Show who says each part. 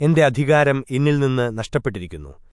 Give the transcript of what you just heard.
Speaker 1: എന്റെ അധികാരം എന്നിൽ നിന്ന് നഷ്ടപ്പെട്ടിരിക്കുന്നു